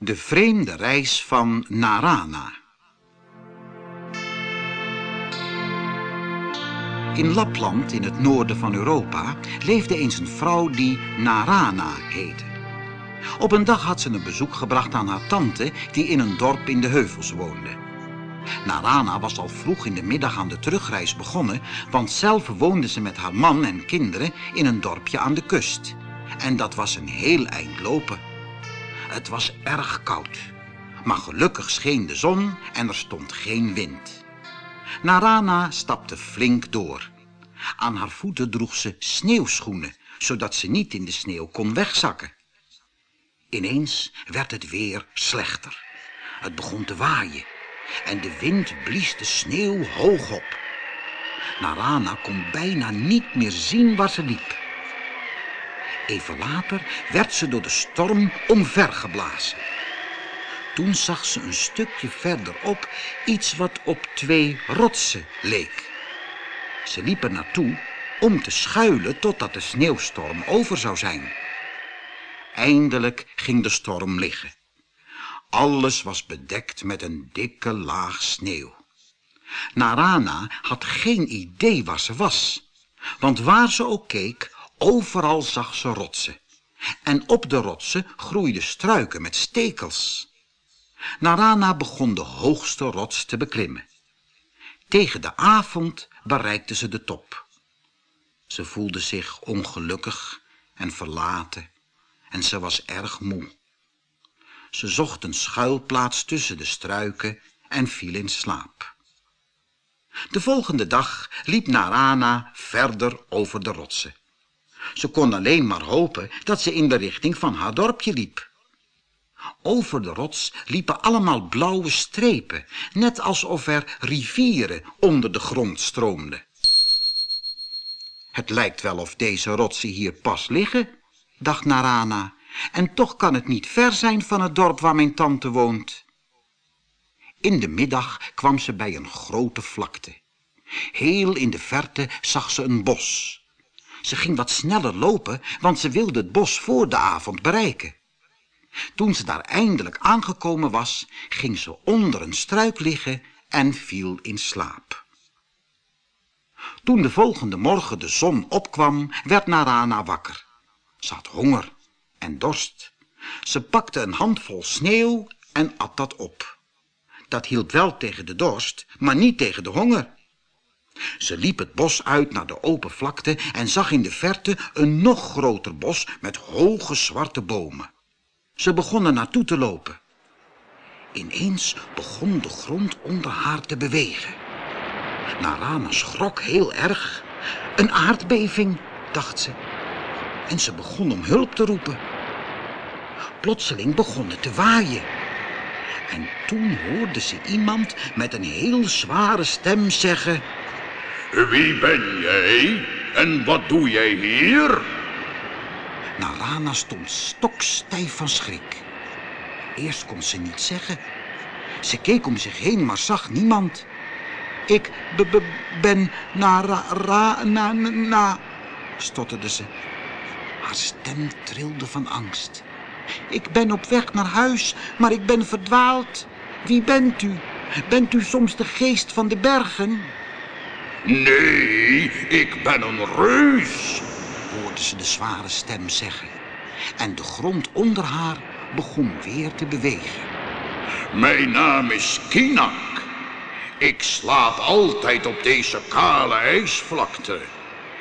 De vreemde reis van Narana. In Lapland, in het noorden van Europa, leefde eens een vrouw die Narana heette. Op een dag had ze een bezoek gebracht aan haar tante, die in een dorp in de heuvels woonde. Narana was al vroeg in de middag aan de terugreis begonnen, want zelf woonde ze met haar man en kinderen in een dorpje aan de kust. En dat was een heel eind lopen. Het was erg koud, maar gelukkig scheen de zon en er stond geen wind. Narana stapte flink door. Aan haar voeten droeg ze sneeuwschoenen, zodat ze niet in de sneeuw kon wegzakken. Ineens werd het weer slechter. Het begon te waaien en de wind blies de sneeuw hoog op. Narana kon bijna niet meer zien waar ze liep. Even later werd ze door de storm omvergeblazen. Toen zag ze een stukje verderop iets wat op twee rotsen leek. Ze liep er naartoe om te schuilen totdat de sneeuwstorm over zou zijn. Eindelijk ging de storm liggen. Alles was bedekt met een dikke laag sneeuw. Narana had geen idee waar ze was, want waar ze ook keek, overal zag ze rotsen. En op de rotsen groeiden struiken met stekels. Narana begon de hoogste rots te beklimmen. Tegen de avond bereikte ze de top. Ze voelde zich ongelukkig en verlaten en ze was erg moe. Ze zocht een schuilplaats tussen de struiken en viel in slaap. De volgende dag liep Narana verder over de rotsen. Ze kon alleen maar hopen dat ze in de richting van haar dorpje liep. Over de rots liepen allemaal blauwe strepen, net alsof er rivieren onder de grond stroomden. Het lijkt wel of deze rotsen hier pas liggen, dacht Narana, en toch kan het niet ver zijn van het dorp waar mijn tante woont. In de middag kwam ze bij een grote vlakte. Heel in de verte zag ze een bos. Ze ging wat sneller lopen, want ze wilde het bos voor de avond bereiken. Toen ze daar eindelijk aangekomen was, ging ze onder een struik liggen en viel in slaap. Toen de volgende morgen de zon opkwam, werd Narana wakker. Ze had honger en dorst. Ze pakte een handvol sneeuw en at dat op. Dat hielp wel tegen de dorst, maar niet tegen de honger. Ze liep het bos uit naar de open vlakte en zag in de verte een nog groter bos met hoge zwarte bomen. Ze begonnen naartoe te lopen. Ineens begon de grond onder haar te bewegen. Narana schrok heel erg. Een aardbeving, dacht ze. En ze begon om hulp te roepen. Plotseling begon het te waaien. En toen hoorde ze iemand met een heel zware stem zeggen... Wie ben jij en wat doe jij hier? Narana stond stokstijf van schrik. Eerst kon ze niet zeggen. Ze keek om zich heen, maar zag niemand. Ik ben Nara, na, na, stotterde ze. Haar stem trilde van angst. Ik ben op weg naar huis, maar ik ben verdwaald. Wie bent u? Bent u soms de geest van de bergen? Nee, ik ben een reus, hoorde ze de zware stem zeggen. En de grond onder haar begon weer te bewegen. Mijn naam is Kinak. Ik slaap altijd op deze kale ijsvlakte.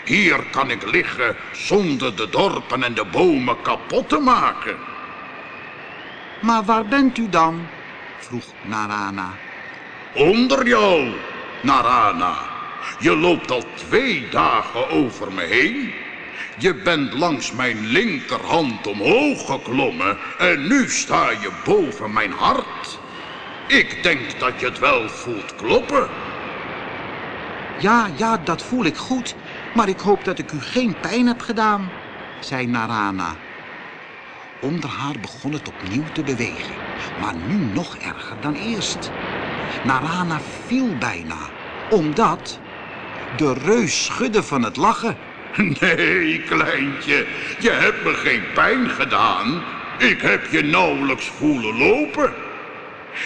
Hier kan ik liggen zonder de dorpen en de bomen kapot te maken. Maar waar bent u dan? vroeg Narana. Onder jou, Narana. Je loopt al twee dagen over me heen. Je bent langs mijn linkerhand omhoog geklommen en nu sta je boven mijn hart. Ik denk dat je het wel voelt kloppen. Ja, ja, dat voel ik goed, maar ik hoop dat ik u geen pijn heb gedaan, zei Narana. Onder haar begon het opnieuw te bewegen, maar nu nog erger dan eerst. Narana viel bijna, omdat de reus schudde van het lachen. Nee, kleintje, je hebt me geen pijn gedaan. Ik heb je nauwelijks voelen lopen.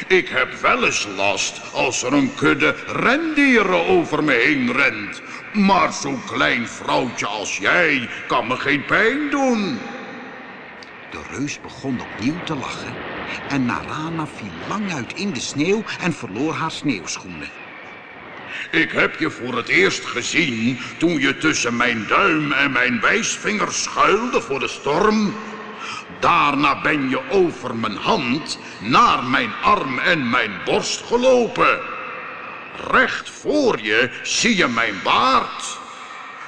Ik heb wel eens last als er een kudde rendieren over me heen rent. Maar zo'n klein vrouwtje als jij kan me geen pijn doen. De reus begon opnieuw te lachen en Narana viel lang uit in de sneeuw en verloor haar sneeuwschoenen. Ik heb je voor het eerst gezien toen je tussen mijn duim en mijn wijsvinger schuilde voor de storm. Daarna ben je over mijn hand naar mijn arm en mijn borst gelopen. Recht voor je zie je mijn baard.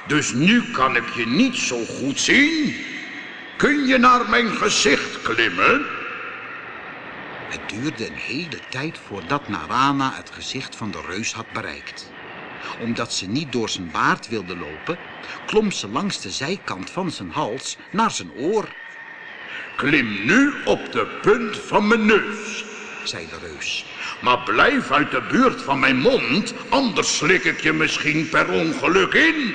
Dus nu kan ik je niet zo goed zien. Kun je naar mijn gezicht klimmen? Het duurde een hele tijd voordat Narana het gezicht van de reus had bereikt. Omdat ze niet door zijn baard wilde lopen, klom ze langs de zijkant van zijn hals naar zijn oor. Klim nu op de punt van mijn neus, zei de reus. maar blijf uit de buurt van mijn mond, anders slik ik je misschien per ongeluk in.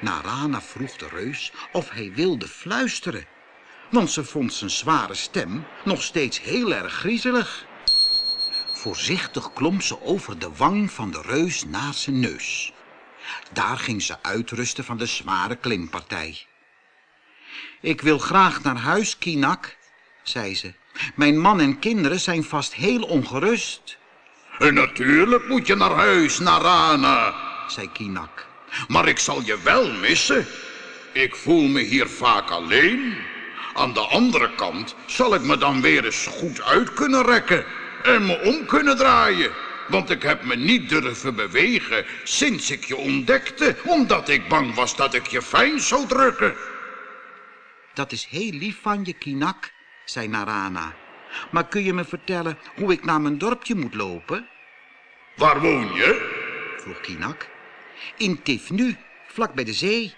Narana vroeg de reus of hij wilde fluisteren, want ze vond zijn zware stem nog steeds heel erg griezelig. Voorzichtig klom ze over de wang van de reus naar zijn neus. Daar ging ze uitrusten van de zware klimpartij. Ik wil graag naar huis, Kinak, zei ze. Mijn man en kinderen zijn vast heel ongerust, En natuurlijk moet je naar huis, Narana. zei Kinak. Maar ik zal je wel missen. Ik voel me hier vaak alleen. Aan de andere kant zal ik me dan weer eens goed uit kunnen rekken en me om kunnen draaien. Want ik heb me niet durven bewegen sinds ik je ontdekte, omdat ik bang was dat ik je fijn zou drukken. Dat is heel lief van je, Kinak, zei Narana. Maar kun je me vertellen hoe ik naar mijn dorpje moet lopen? Waar woon je? vroeg Kinak. In Tifnu, vlak bij de zee,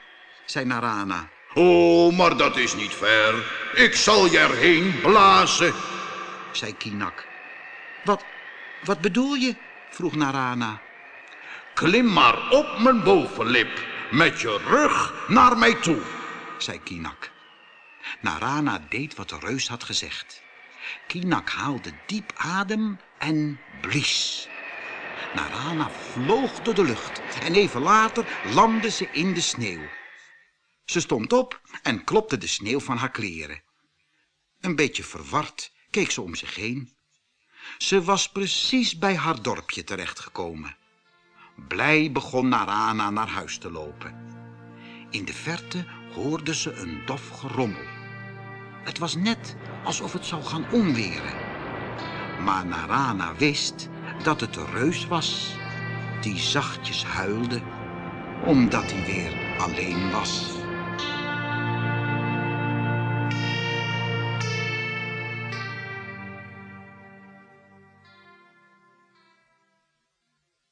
zei Narana. Oh, maar dat is niet ver. Ik zal je erheen blazen. zei Kinak. Wat, wat bedoel je? vroeg Narana. Klim maar op mijn bovenlip, met je rug naar mij toe. zei Kinak. Narana deed wat de reus had gezegd. Kinak haalde diep adem en blies. Narana vloog door de lucht en even later landde ze in de sneeuw. Ze stond op en klopte de sneeuw van haar kleren. Een beetje verward keek ze om zich heen. Ze was precies bij haar dorpje terechtgekomen. Blij begon Narana naar huis te lopen. In de verte hoorde ze een dof gerommel. Het was net alsof het zou gaan onweren. Maar Narana wist dat het de reus was die zachtjes huilde omdat hij weer alleen was.